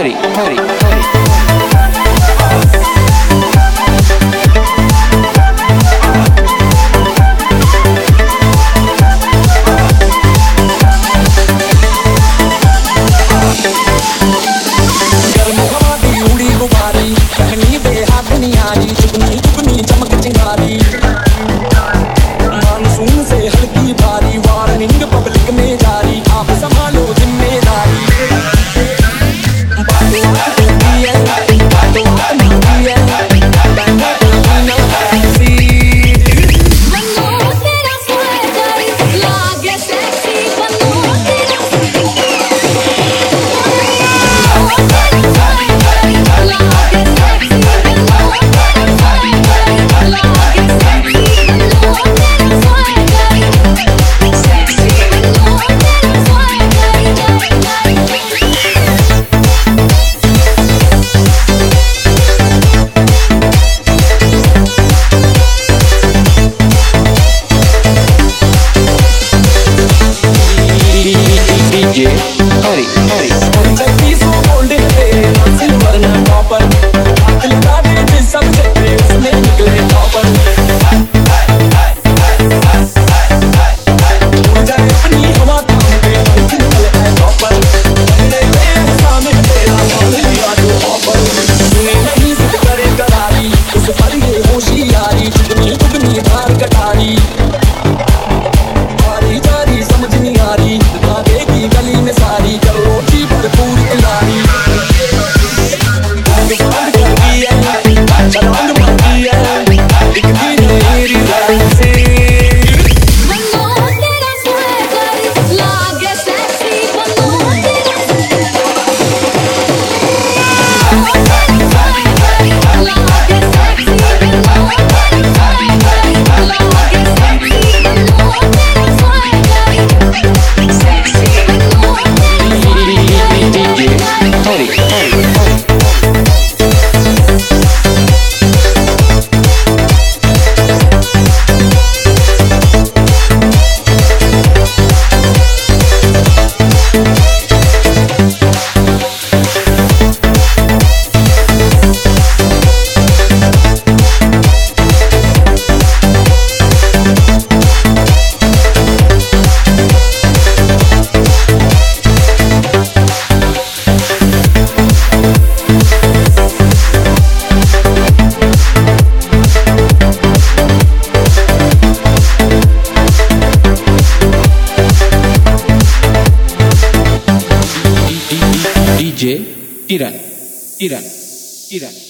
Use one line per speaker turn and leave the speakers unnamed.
Petty, Petty.
DJ DJ Iran Iran Iran